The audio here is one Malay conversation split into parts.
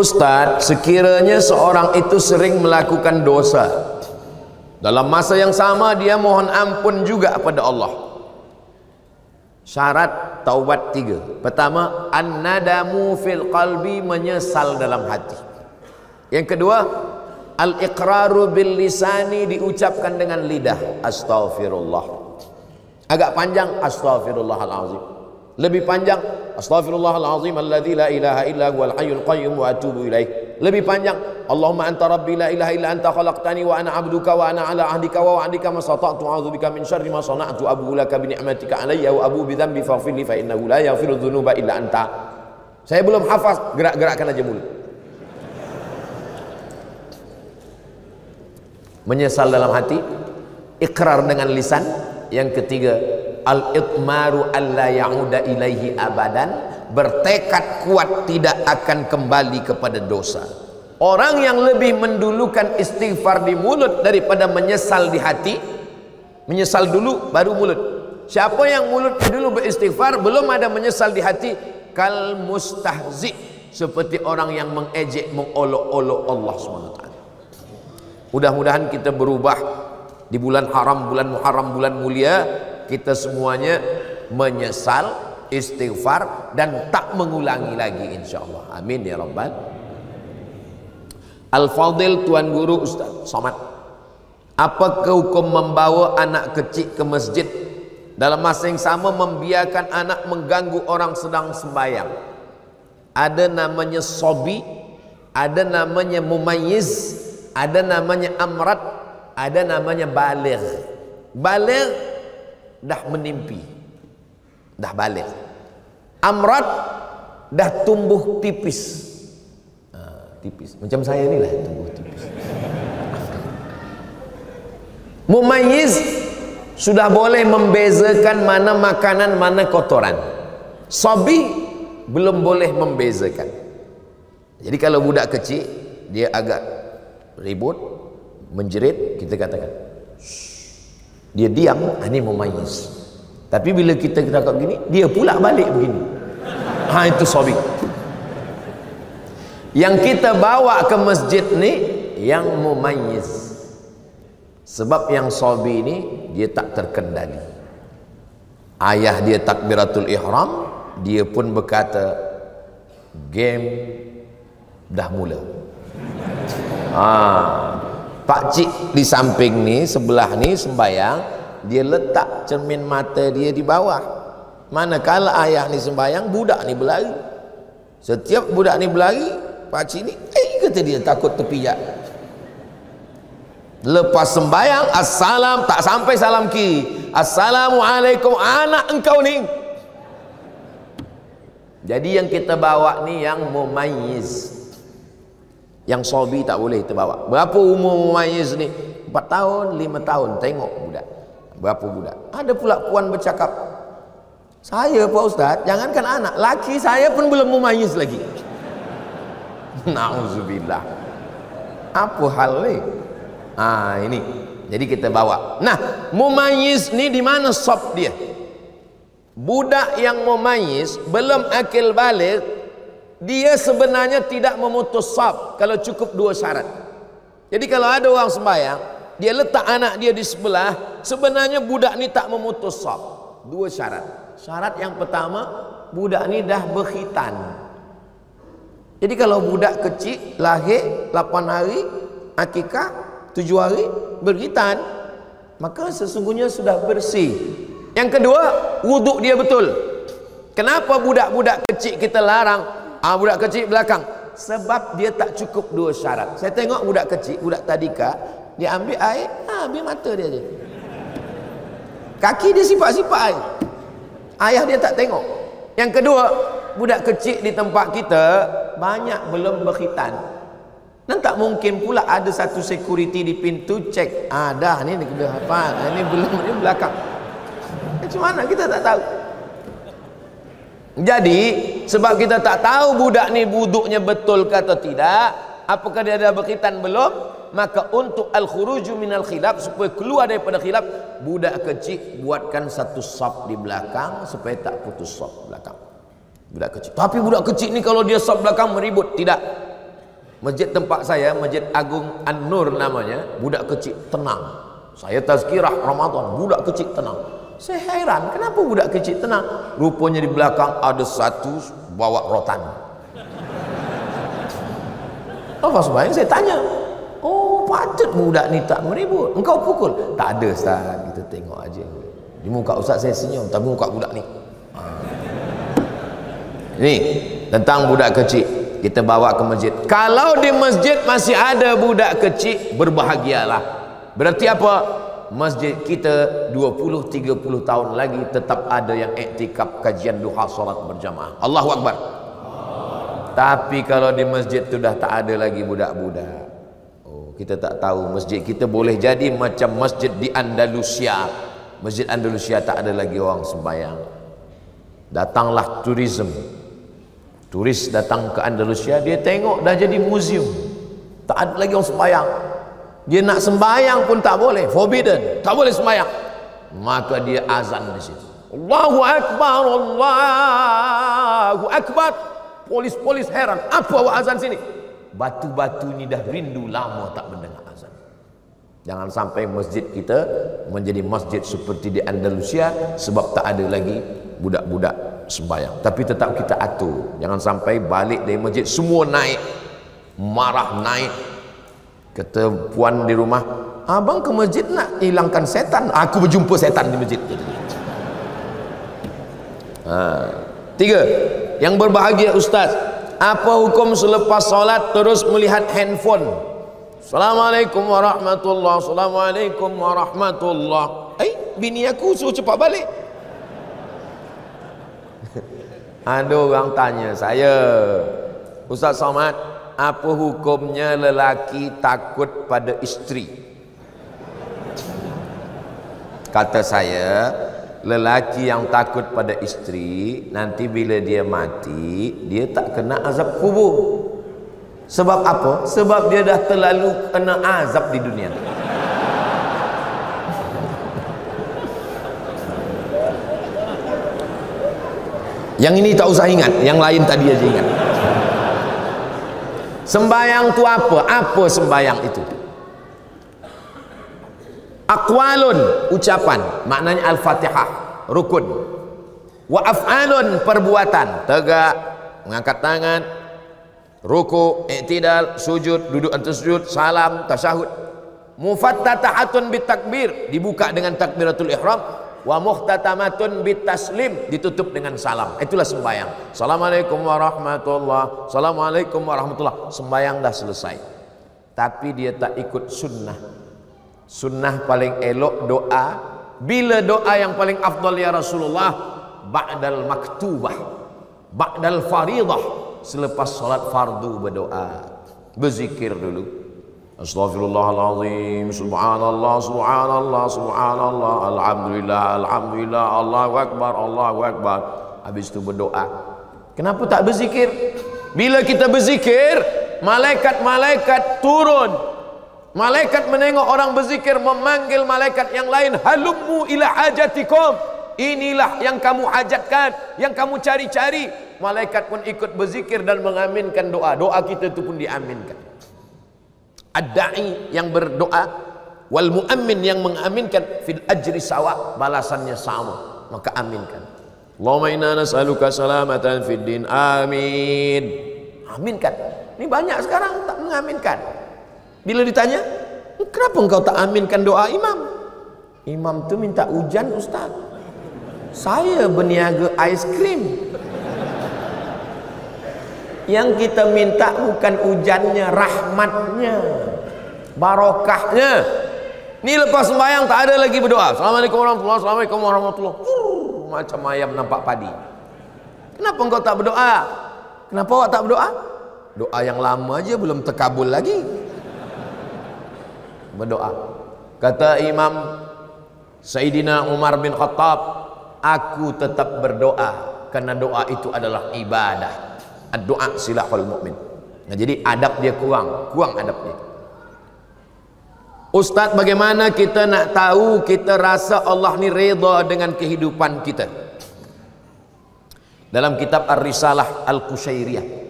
Ustaz, sekiranya seorang itu sering melakukan dosa dalam masa yang sama dia mohon ampun juga kepada Allah. Syarat taubat tiga. Pertama, an-nadamu fil qalbi menyesal dalam hati. Yang kedua, al-iqraru bil lisani diucapkan dengan lidah. Astaghfirullah. Agak panjang astaghfirullahalazim. Lebih panjang Astaghfirullahalazim alladzi la ilaha illa huwal hayyul qayyum wa atubu ilaih. Lebih panjang Allahumma anta rabbi la ilaha illa anta khalaqtani wa ana 'abduka wa ana 'ala 'ahdika wa wa'dika ma stata'tu a'udzu bika min syarri ma sana'tu abu laka bi ni'matika 'alayya wa abu bi dhanbi faghfir li fa innahu la yaghfiru dhunuba illa anta. Saya belum hafaz, gerak-gerakkan aja mulut. Menyesal dalam hati, ikrar dengan lisan, yang ketiga al-itmaru alla ya'uda ilaihi abadan. Bertekad kuat tidak akan kembali kepada dosa. Orang yang lebih mendulukan istighfar di mulut daripada menyesal di hati menyesal dulu baru mulut. Siapa yang mulut dulu beristighfar belum ada menyesal di hati kal mustahzi. Seperti orang yang mengejek mengolok-olok Allah SWT mudah-mudahan kita berubah di bulan haram bulan muharram bulan mulia kita semuanya menyesal istighfar dan tak mengulangi lagi insyaallah. Amin ya rabbal Al-Fadil Tuan Guru Ustaz Somad. Apakah hukum membawa anak kecil ke masjid? Dalam masa yang sama membiarkan anak mengganggu orang sedang sembahyang. Ada namanya sobi ada namanya mumayyiz ada namanya amrat ada namanya baligh. Baligh dah menimpi. Dah balik. Amrat dah tumbuh tipis. Ha, tipis. Macam saya ni lah tumbuh tipis. Mumayyiz sudah boleh membezakan mana makanan mana kotoran. Sabi belum boleh membezakan. Jadi kalau budak kecil dia agak ribut menjerit kita katakan dia diam ah, ini mumayyiz tapi bila kita cakap begini dia pula balik begini. Ha itu sabi yang kita bawa ke masjid ni yang mumayyiz sebab yang sabi ni dia tak terkendali. Ayah dia takbiratul ihram dia pun berkata game dah mula. Ah Pak cik di samping ni sebelah ni sembayang dia letak cermin mata dia di bawah. Manakala ayah ni sembayang budak ni berlari. Setiap budak ni berlari pak cik ni eh kata dia takut terpijak. Lepas sembayang assalam tak sampai salam ki assalamualaikum anak engkau ni. Jadi yang kita bawa ni yang mumayyiz yang sobi tak boleh terbawa. Berapa umur mumayyiz ni? 4 tahun 5 tahun. Tengok budak. Berapa budak? Ada pula puan bercakap saya Pak Ustaz jangankan anak laki saya pun belum mumayyiz lagi. Na'udzubillah apa hal ni? Ah ini. Jadi kita bawa. Nah mumayyiz ni di mana sob dia? Budak yang mumayyiz belum akil balik dia sebenarnya tidak memutus sab kalau cukup dua syarat. Jadi kalau ada orang sembahyang dia letak anak dia di sebelah sebenarnya budak ni tak memutus sab. Dua syarat. Syarat yang pertama budak ni dah berkhitan. Jadi kalau budak kecil lahir 8 hari akikah 7 hari berkhitan maka sesungguhnya sudah bersih. Yang kedua wuduk dia betul. Kenapa budak-budak kecil kita larang Ah budak kecil belakang. Sebab dia tak cukup dua syarat. Saya tengok budak kecil, budak tadika, dia ambil air, ha, ambil mata dia je. Kaki dia sifat-sifat air. Ayah dia tak tengok. Yang kedua, budak kecil di tempat kita banyak belum berkhitan. Dan tak mungkin pula ada satu security di pintu cek. Ah dah ni ni kena hafal. Ini belum ni belakang. Macam mana kita tak tahu? Jadi sebab kita tak tahu budak ni buduknya betul ke atau tidak, apakah dia ada berkaitan belum? Maka untuk al-khuruju minal khilaf supaya keluar daripada khilaf, budak kecil buatkan satu sop di belakang supaya tak putus sop belakang. Budak kecil. Tapi budak kecil ni kalau dia sop belakang meribut, tidak. Masjid tempat saya, Masjid Agung An-Nur namanya, budak kecil tenang. Saya tazkirah Ramadan, budak kecil tenang. Saya heran, kenapa budak kecil tenang? Rupanya di belakang ada satu bawa rotan. Apa sembahyang? Saya tanya. Oh, patut budak ni tak meribut. Engkau pukul? Tak ada, Ustaz. Kita tengok aja. Di muka Ustaz saya senyum, tapi muka budak ni. Ha. Ni, tentang budak kecil kita bawa ke masjid kalau di masjid masih ada budak kecil berbahagialah berarti apa masjid kita 20-30 tahun lagi tetap ada yang iktikaf kajian duha solat berjamaah. Allahu Akbar. Tapi kalau di masjid tu dah tak ada lagi budak-budak. Oh, kita tak tahu masjid kita boleh jadi macam masjid di Andalusia. Masjid Andalusia tak ada lagi orang sembahyang. Datanglah tourism Turis datang ke Andalusia, dia tengok dah jadi museum. Tak ada lagi orang sembahyang. Dia nak sembahyang pun tak boleh, forbidden. Tak boleh sembahyang. Maka dia azan di situ. Allahu Akbar, Allahu Akbar. Polis-polis heran, apa awak azan sini? Batu-batu ni dah rindu lama tak mendengar azan. Jangan sampai masjid kita menjadi masjid seperti di Andalusia sebab tak ada lagi budak-budak sembahyang tapi tetap kita atur jangan sampai balik dari masjid semua naik marah naik kata puan di rumah. Abang ke masjid nak hilangkan setan? Aku berjumpa setan di masjid. Ha. tiga. Yang berbahagia ustaz. Apa hukum selepas solat? Terus melihat handphone. Assalamualaikum warahmatullahi Assalamualaikum warahmatullahi Eh, bini aku suruh cepat balik. Ada orang tanya saya. Ustaz Somad apa hukumnya lelaki takut pada isteri kata saya lelaki yang takut pada isteri nanti bila dia mati dia tak kena azab kubur sebab apa? sebab dia dah terlalu kena azab di dunia Yang ini tak usah ingat, yang lain tadi aja ingat. Sembayang tu apa? Apa sembayang itu? Aqwalun ucapan, maknanya Al-Fatihah, rukun. Wa af'alun perbuatan, tegak, mengangkat tangan, ruku, i'tidal, sujud, duduk atas sujud, salam, tasyahud. Mufattatahatun bitakbir, dibuka dengan takbiratul ihram, wa muhtatamatun bitaslim. Ditutup dengan salam. Itulah sembahyang. Assalamualaikum warahmatullah. Assalamualaikum warahmatullah. Sembahyang dah selesai. Tapi dia tak ikut sunnah. Sunnah paling elok doa. Bila doa yang paling afdal ya Rasulullah? Ba'dal maktubah. Ba'dal faridah. Selepas solat fardu berdoa. Berzikir dulu Astaghfirullahalazim Subhanallah Subhanallah Subhanallah. Alhamdulillah Alhamdulillah. Allahu Akbar Allahu Akbar. Habis itu berdoa. Kenapa tak berzikir? Bila kita berzikir Malaikat-malaikat turun. Malaikat menengok orang berzikir Memanggil malaikat yang lain. Halummu ila hajatikum. Inilah yang kamu hajatkan Yang kamu cari-cari. Malaikat pun ikut berzikir dan mengaminkan doa. Doa kita itu pun diaminkan ad-da'i yang berdoa wal muammin yang mengaminkan fil ajri sawa balasannya sama maka aminkan. Allahumma inna nas'aluka salamatan fid din amin. Aminkan. Ini banyak sekarang tak mengaminkan. Bila ditanya kenapa engkau tak aminkan doa imam? Imam tu minta hujan ustaz saya berniaga ais krim yang kita minta bukan hujannya rahmatnya barokahnya. Ni lepas sembahyang tak ada lagi berdoa. Assalamualaikum warahmatullahi Assalamualaikum warahmatullahi uh, macam ayam nampak padi. Kenapa engkau tak berdoa? Kenapa awak tak berdoa? Doa yang lama aja belum terkabul lagi. Berdoa. Kata Imam Sayyidina Umar bin Khattab aku tetap berdoa karena doa itu adalah ibadah doa silahul mukmin. Nah, jadi adab dia kurang, kurang adab dia. Ustaz bagaimana kita nak tahu kita rasa Allah ni reda dengan kehidupan kita? Dalam kitab Ar-Risalah Al-Qushairiyah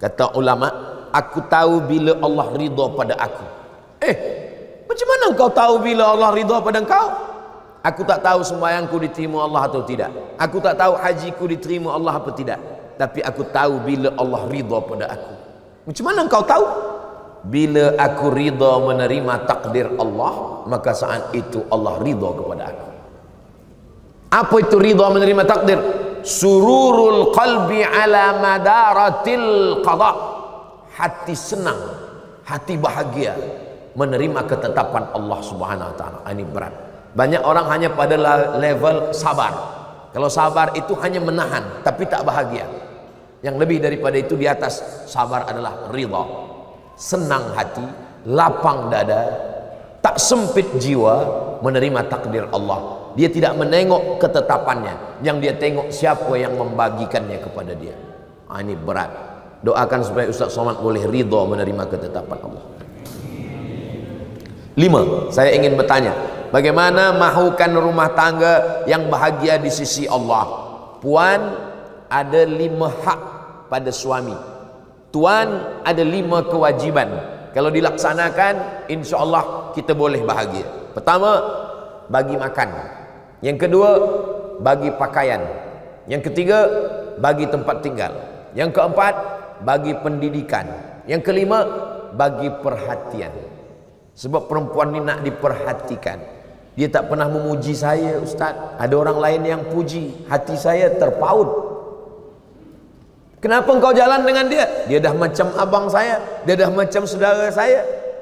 kata ulama aku tahu bila Allah ridha pada aku eh macam mana kau tahu bila Allah ridha pada engkau aku tak tahu sembahyangku diterima Allah atau tidak aku tak tahu hajiku diterima Allah atau tidak tapi aku tahu bila Allah ridha pada aku. Macam mana kau tahu? Bila aku ridha menerima takdir Allah maka saat itu Allah ridha kepada aku. Apa itu ridha menerima takdir? Sururul qalbi ala madaratil qada. Hati senang hati bahagia menerima ketetapan Allah Subhanahu wa taala. Ini berat. Banyak orang hanya pada level sabar. Kalau sabar itu hanya menahan tapi tak bahagia yang lebih daripada itu di atas sabar adalah ridha senang hati, lapang dada, tak sempit jiwa menerima takdir Allah. Dia tidak menengok ketetapannya, yang dia tengok siapa yang membagikannya kepada dia. Ha, ini berat. Doakan supaya Ustaz Somad boleh ridha menerima ketetapan Allah. Lima, saya ingin bertanya, bagaimana mahukan rumah tangga yang bahagia di sisi Allah? Puan ada lima hak pada suami. Tuan ada lima kewajiban. Kalau dilaksanakan Insya Allah kita boleh bahagia. Pertama Bagi makan. Yang kedua Bagi pakaian. Yang ketiga Bagi tempat tinggal. Yang keempat Bagi pendidikan. Yang kelima Bagi perhatian. Sebab perempuan ni nak diperhatikan. Dia tak pernah memuji saya Ustaz. Ada orang lain yang puji Hati saya terpaut Kenapa engkau jalan dengan dia? Dia dah macam abang saya, dia dah macam saudara saya.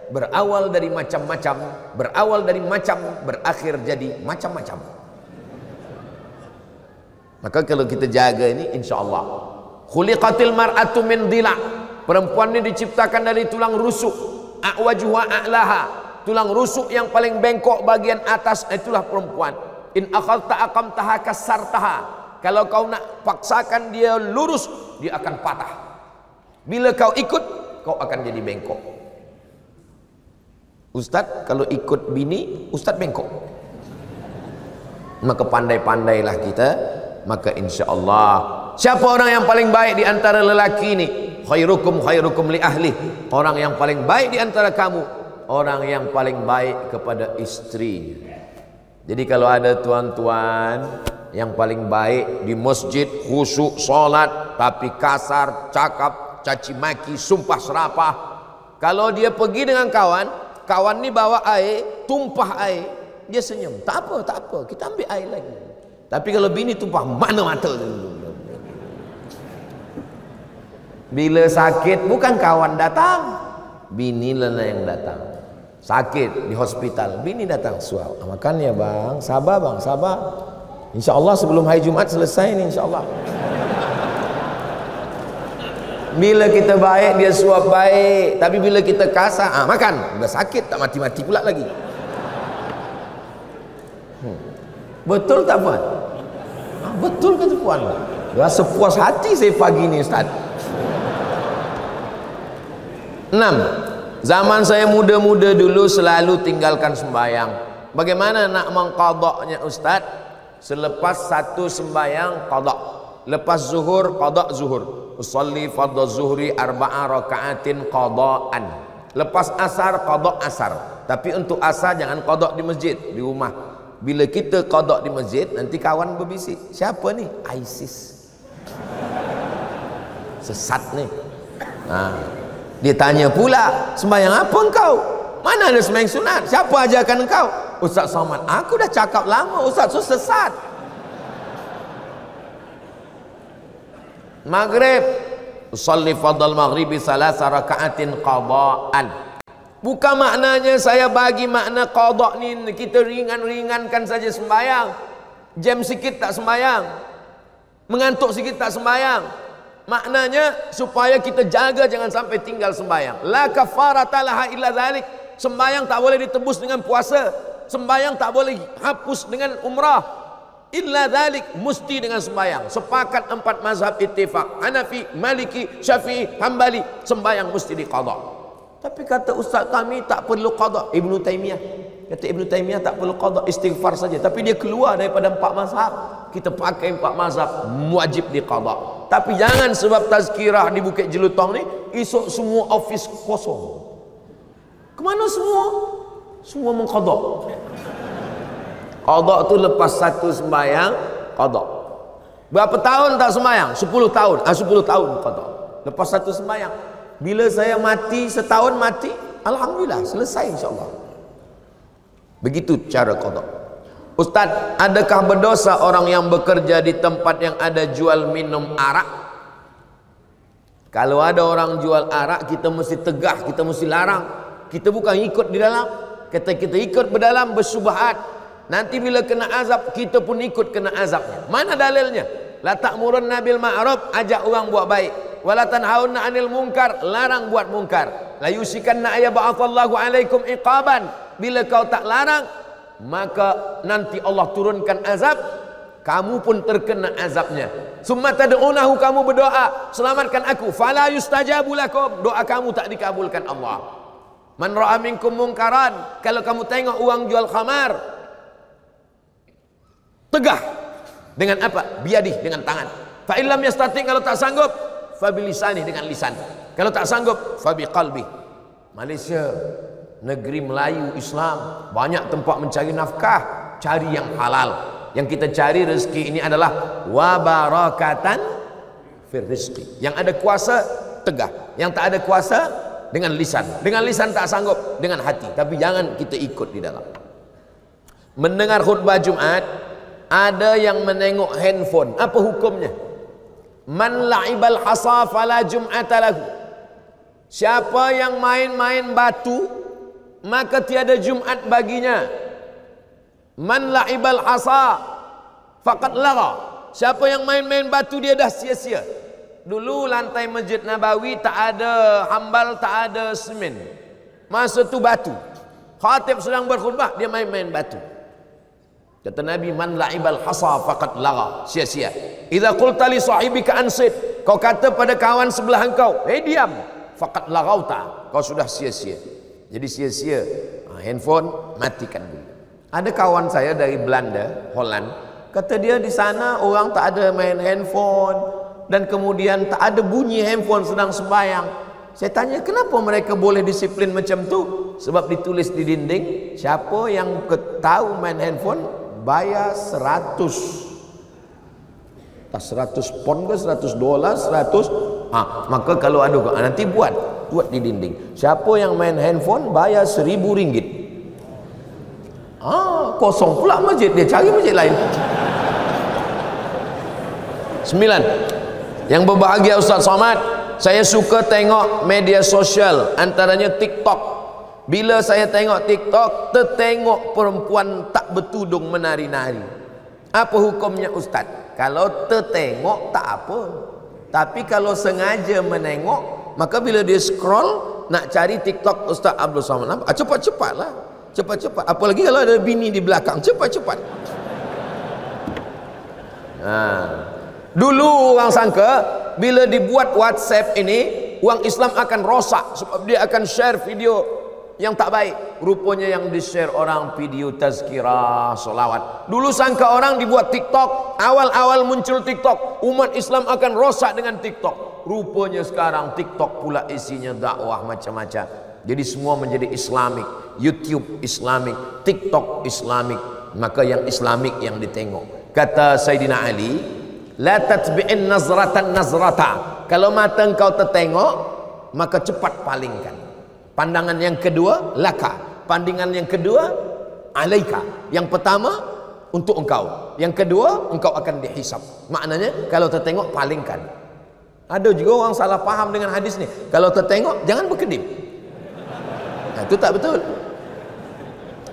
Berawal dari macam-macam, berawal dari macam, berakhir jadi macam-macam. Maka kalau kita jaga ini insya-Allah. Khuliqatil mar'atu min dhila. Perempuan ini diciptakan dari tulang rusuk. A'wajuha a'laha. Tulang rusuk yang paling bengkok bagian atas itulah perempuan. In akhadta aqamtaha kasartaha. Kalau kau nak paksakan dia lurus, dia akan patah. Bila kau ikut, kau akan jadi bengkok. Ustaz, kalau ikut bini, Ustaz bengkok. Maka pandai-pandailah kita, maka insya Allah. Siapa orang yang paling baik di antara lelaki ini? Khairukum khairukum li ahli. Orang yang paling baik di antara kamu, orang yang paling baik kepada istri. Jadi kalau ada tuan-tuan yang paling baik di masjid khusyuk solat tapi kasar cakap caci maki sumpah serapah. Kalau dia pergi dengan kawan kawan ni bawa air tumpah air dia senyum. Tak apa tak apa kita ambil air lagi. Tapi kalau bini tumpah mana mata bila sakit bukan kawan datang. Bini lah yang datang. Sakit di hospital bini datang. Suap. Makan ya bang. Sabar bang. Sabar insyaallah sebelum hari Jumat selesai ni insyaallah. Bila kita baik dia suap baik. Tapi bila kita kasar ah makan. Dah sakit tak mati-mati pula lagi. Hmm. betul tak puan? Ah, betul kata puan. Rasa puas hati saya pagi ni ustaz. Enam. Zaman saya muda-muda dulu selalu tinggalkan sembahyang. Bagaimana nak mengqadaknya ustaz? Selepas satu sembahyang qadak. Lepas zuhur qadak zuhur. Usalli fardhu zuhri arba'a raka'atin qada'an. Lepas asar qadak asar. Tapi untuk asar jangan qadak di masjid, di rumah. Bila kita qadak di masjid, nanti kawan berbisik. Siapa ni? ISIS. Sesat ni. Ha. Dia tanya pula, sembahyang apa engkau? Mana ada sembahyang sunat? Siapa ajarkan engkau? Ustaz Somad, aku dah cakap lama, Ustaz tu sesat. Maghrib, usalli fadal maghribi salasa raka'atin qada'an. Bukan maknanya saya bagi makna qada' ni kita ringan-ringankan saja sembahyang. Jam sikit tak sembahyang. Mengantuk sikit tak sembahyang. Maknanya supaya kita jaga jangan sampai tinggal sembahyang. La kafarata laha illa dzalik. Sembahyang tak boleh ditebus dengan puasa. Sembahyang tak boleh hapus dengan umrah. Illa dzalik mesti dengan sembahyang. Sepakat empat mazhab ittifaq. Hanafi, Maliki, Syafi'i, Hambali, sembahyang mesti diqada. Tapi kata ustaz kami tak perlu qada. Ibnu Taimiyah kata Ibnu Taimiyah tak perlu qada istighfar saja. Tapi dia keluar daripada empat mazhab. Kita pakai empat mazhab wajib diqada. Tapi jangan sebab tazkirah di Bukit Jelutong ni, esok semua ofis kosong. Kemana semua? Semua mengkodok. Kodok tu lepas satu sembahyang, kodok. Berapa tahun tak sembahyang? 10 tahun. Ah 10 tahun kodok. Lepas satu sembahyang. Bila saya mati setahun mati, alhamdulillah selesai insyaallah. Begitu cara kodok. Ustaz, adakah berdosa orang yang bekerja di tempat yang ada jual minum arak? Kalau ada orang jual arak, kita mesti tegah, kita mesti larang. Kita bukan ikut di dalam. Kata kita ikut berdalam bersubahat. Nanti bila kena azab, kita pun ikut kena azabnya. Mana dalilnya? La ta'murun nabil ma'ruf, ajak orang buat baik. Wala tanhauna 'anil munkar, larang buat munkar. La yusikanna ayyaba'athallahu 'alaikum iqaban. Bila kau tak larang, maka nanti Allah turunkan azab kamu pun terkena azabnya summa tad'unahu kamu berdoa selamatkan aku fala yustajabu lakum doa kamu tak dikabulkan Allah man ra'a minkum munkaran kalau kamu tengok uang jual khamar tegah. Dengan apa? Biadih dengan tangan. Fa illam yastati kalau tak sanggup fa bilisani dengan lisan. Kalau tak sanggup fa biqalbi Malaysia negeri Melayu Islam banyak tempat mencari nafkah cari yang halal. Yang kita cari rezeki ini adalah wabarakatan fir rizqi. Yang ada kuasa tegah. Yang tak ada kuasa dengan lisan dengan lisan tak sanggup dengan hati tapi jangan kita ikut di dalam mendengar khutbah Jumat ada yang menengok handphone apa hukumnya man la'ibal hasa fala jum'ata lahu siapa yang main-main batu maka tiada Jumat baginya. Man la'ibal asa faqad lara. Siapa yang main-main batu dia dah sia-sia. Dulu lantai Masjid Nabawi tak ada hambal, tak ada semen. Masa tu batu. Khatib sedang berkhutbah, dia main-main batu. Kata Nabi, man la'ibal hasa faqad lara. Sia-sia. Idza qulta li sahibika ansit, kau kata pada kawan sebelah engkau, "Hei diam." Faqad larauta. Kau sudah sia-sia. Jadi sia-sia ha, handphone matikan dulu. Ada kawan saya dari Belanda, Holland, kata dia di sana orang tak ada main handphone dan kemudian tak ada bunyi handphone sedang sembahyang. Saya tanya kenapa mereka boleh disiplin macam tu? Sebab ditulis di dinding, siapa yang tahu main handphone bayar 100 tak 100 pon ke 100 dolar 100 ha, maka kalau ada nanti buat buat di dinding. Siapa yang main handphone bayar seribu ringgit. Ah kosong pula masjid dia cari masjid lain. Sembilan yang berbahagia Ustaz Somad saya suka tengok media sosial antaranya TikTok bila saya tengok TikTok tertengok perempuan tak bertudung menari-nari apa hukumnya Ustaz kalau tertengok tak apa tapi kalau sengaja menengok Maka bila dia scroll nak cari TikTok Ustaz Abdul Somad, ah, cepat-cepatlah. Cepat-cepat. Apalagi kalau ada bini di belakang, cepat-cepat. Ha. Dulu orang sangka bila dibuat WhatsApp ini, uang Islam akan rosak sebab dia akan share video yang tak baik. Rupanya yang di share orang video tazkirah solawat dulu sangka orang dibuat tiktok awal-awal muncul tiktok umat Islam akan rosak dengan tiktok. Rupanya sekarang tiktok pula isinya dakwah macam-macam. Jadi semua menjadi islamik youtube islamik tiktok islamik maka yang islamik yang ditengok. Kata Sayyidina Ali la tatbi'in nazratan nazrata kalau mata engkau tertengok maka cepat palingkan Pandangan yang kedua, laka. Pandangan yang kedua, alaika. Yang pertama, untuk engkau. Yang kedua, engkau akan dihisap. Maknanya, kalau tertengok, palingkan. Ada juga orang salah faham dengan hadis ni. Kalau tertengok, jangan berkedip. Nah, itu tak betul.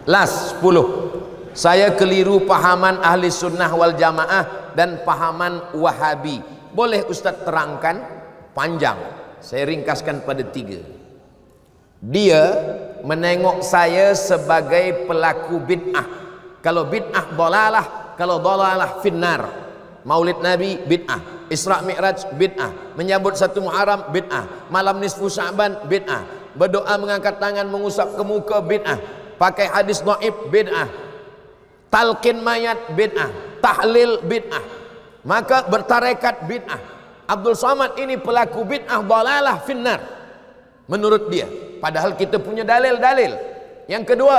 Last, 10. Saya keliru pahaman ahli sunnah wal jamaah dan pahaman wahabi. Boleh Ustaz terangkan? Panjang. Saya ringkaskan pada tiga. Dia menengok saya sebagai pelaku bid'ah. Kalau bid'ah dolalah kalau dolalah finnar. Maulid nabi bid'ah. Isra' mi'raj bid'ah. Menyambut satu muharram bid'ah. Malam nisfu sya'ban bid'ah. Berdoa mengangkat tangan mengusap ke muka bid'ah. Pakai hadis naib bid'ah talqin mayat bid'ah tahlil bid'ah maka bertarekat bid'ah. Abdul Somad ini pelaku bid'ah dalalah finnar menurut dia. Padahal kita punya dalil-dalil. Yang kedua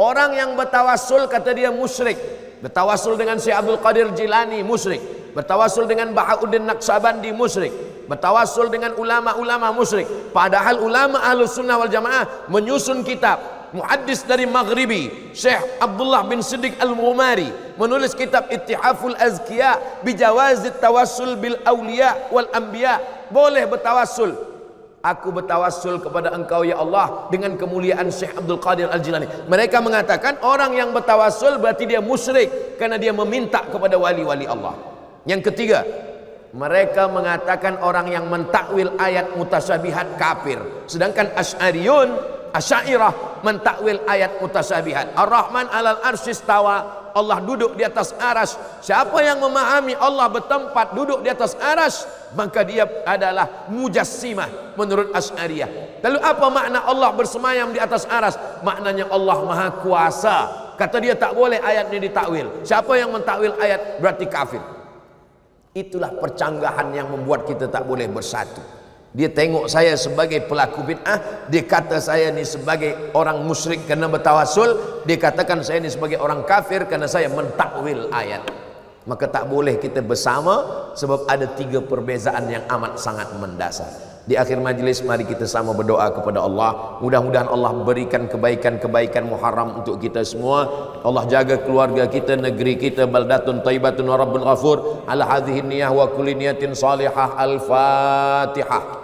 orang yang bertawassul kata dia musyrik. Bertawassul dengan Syekh Abdul Qadir Jilani musyrik. Bertawassul dengan Bahauddin Naqsabandi musyrik. Bertawassul dengan ulama-ulama musyrik. Padahal ulama ahlus sunnah wal jamaah menyusun kitab muhaddis dari Maghribi Syekh Abdullah bin Siddiq Al-Mumari menulis kitab Ittihaful Azkiya bijawazit tawassul bil awliya wal anbiya. Boleh bertawassul? Aku bertawassul kepada engkau ya Allah dengan kemuliaan Syekh Abdul Qadir Al-Jilani. Mereka mengatakan orang yang bertawassul berarti dia musyrik karena dia meminta kepada wali-wali Allah. Yang ketiga mereka mengatakan orang yang mentakwil ayat mutasyabihat kafir. Sedangkan Asy'ariyun Asyairah mentakwil ayat mutasabihat. Ar-Rahman alal arsis tawa. Allah duduk di atas aras. Siapa yang memahami Allah bertempat duduk di atas aras, maka dia adalah mujassimah menurut Asy'ariyah. Lalu apa makna Allah bersemayam di atas aras? Maknanya Allah Maha Kuasa. Kata dia tak boleh ayat ini ditakwil. Siapa yang mentakwil ayat berarti kafir. Itulah percanggahan yang membuat kita tak boleh bersatu. Dia tengok saya sebagai pelaku bid'ah, dia kata saya ni sebagai orang musyrik kerana bertawasul, dia katakan saya ni sebagai orang kafir kerana saya mentakwil ayat. Maka tak boleh kita bersama sebab ada tiga perbezaan yang amat sangat mendasar. Di akhir majlis mari kita sama berdoa kepada Allah. Mudah-mudahan Allah berikan kebaikan-kebaikan muharram untuk kita semua. Allah jaga keluarga kita, negeri kita, baldatun taibatun wa rabbul ghafur. Ala hadhihi niyah wa kulli niyatin salihah. Al-Fatihah.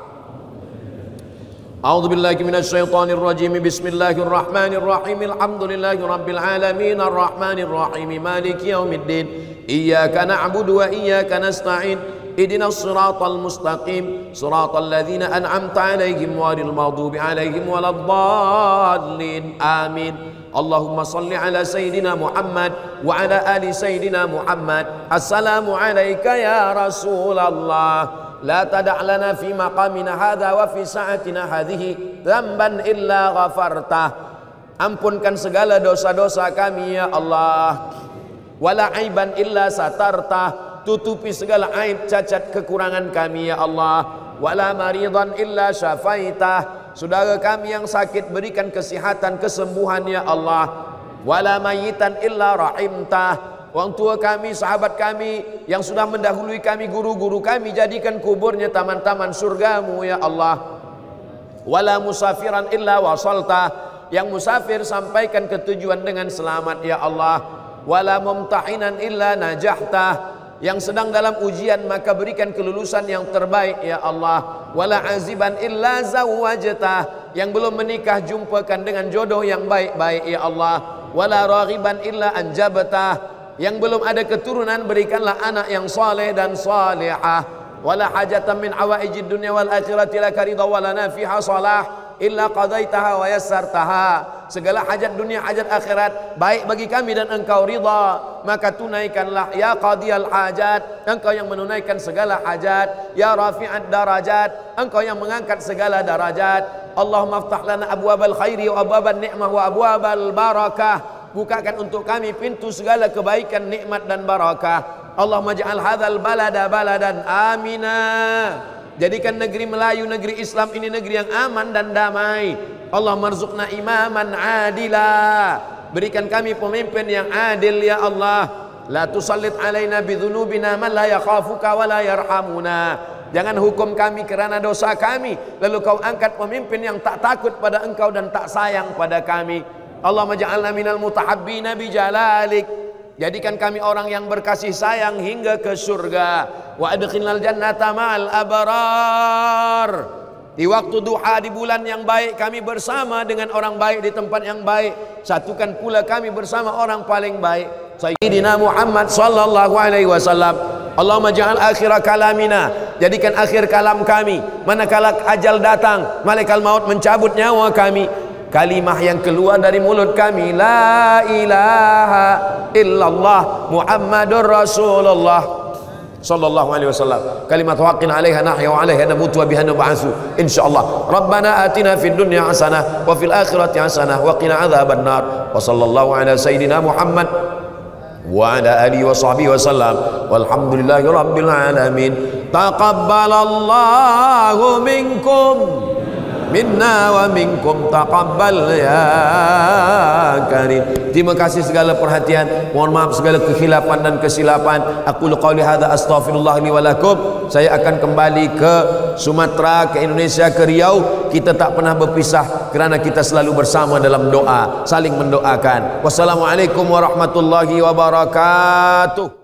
أعوذ بالله من الشيطان الرجيم بسم الله الرحمن الرحيم الحمد لله رب العالمين الرحمن الرحيم مالك يوم الدين إياك نعبد وإياك نستعين اهدنا الصراط المستقيم. صراط الذين أنعمت عليهم غير المغضوب عليهم ولا الضالين. آمين. اللهم صل على سيدنا محمد وعلى آل سيدنا محمد. السلام عليك يا رسول الله. لا تدع لنا في مقامنا هذا وفي ساعتنا هذه ذنبا إلا غفرته. Ampunkan segala dosa-dosa kami ya Allah. Wala aiban illa satarta tutupi segala aib cacat kekurangan kami ya Allah wala maridan illa syafaita saudara kami yang sakit berikan kesihatan kesembuhan ya Allah wala mayitan illa rahimta Orang tua kami, sahabat kami yang sudah mendahului kami, guru-guru kami jadikan kuburnya taman-taman surgamu ya Allah. Wala musafiran illa wasalta. Yang musafir sampaikan ketujuan dengan selamat ya Allah. Wala mumtahinan illa najahta. Yang sedang dalam ujian maka berikan kelulusan yang terbaik ya Allah. Wala aziban illa zawajta. Yang belum menikah jumpakan dengan jodoh yang baik-baik ya Allah. Wala raghiban illa anjabta yang belum ada keturunan berikanlah anak yang saleh dan salihah wala hajatan min awaijid dunya wal akhirati laka ridha wala nafiha salah illa qadaitaha wa yassartaha segala hajat dunia hajat akhirat baik bagi kami dan engkau ridha maka tunaikanlah ya qadiyal hajat engkau yang menunaikan segala hajat. Ya rafi'ad darajat engkau yang mengangkat segala darajat. Allahumma aftah lana abwabal khairi wa abwabal ni'mah wa abwabal barakah. Bukakan untuk kami pintu segala kebaikan nikmat dan barakah. Allah maj'al hadzal balada baladan amina. Jadikan negeri Melayu negeri Islam ini negeri yang aman dan damai Allah marzuqna imaman adila. Berikan kami pemimpin yang adil ya Allah. La tusallit alaina bidzunubina man la yakhafuka wa la yarhamuna. Jangan hukum kami kerana dosa kami. Lalu kau angkat pemimpin yang tak takut pada engkau dan tak sayang pada kami. Allah maj'alna minal mutahabbina bijalalik jadikan kami orang yang berkasih sayang hingga ke surga. Wa adkhilnal jannata ma'al abrar di waktu duha di bulan yang baik kami bersama dengan orang baik di tempat yang baik. Satukan pula kami bersama orang paling baik. Sayyidina Muhammad sallallahu alaihi wasallam. Allahumma ja'al akhir kalamina. Jadikan akhir kalam kami. Manakala ajal datang malaikat maut mencabut nyawa kami. Kalimah yang keluar dari mulut kami la ilaha illallah muhammadur rasulullah sallallahu alaihi wasallam. Kalimat waqin alaiha nahya wa alaiha namutu wa biha nub'atsu. Insyaallah. Rabbana atina fid dunya hasanah wa fil akhirati hasanah wa qina adzaban nar. Wa sallallahu ala sayidina muhammad wa ala alihi wa sahbihi wasallam walhamdulillahi rabbil alamin. Taqabbalallahu minkum minna wa minkum taqabbal ya karim. Terima kasih segala perhatian. Mohon maaf segala kekhilapan dan kesilapan. Aku qauli hadza astaghfirullah li wa lakum. Saya akan kembali ke Sumatera ke Indonesia ke Riau. Kita tak pernah berpisah kerana kita selalu bersama dalam doa saling mendoakan. Wassalamualaikum warahmatullahi wabarakatuh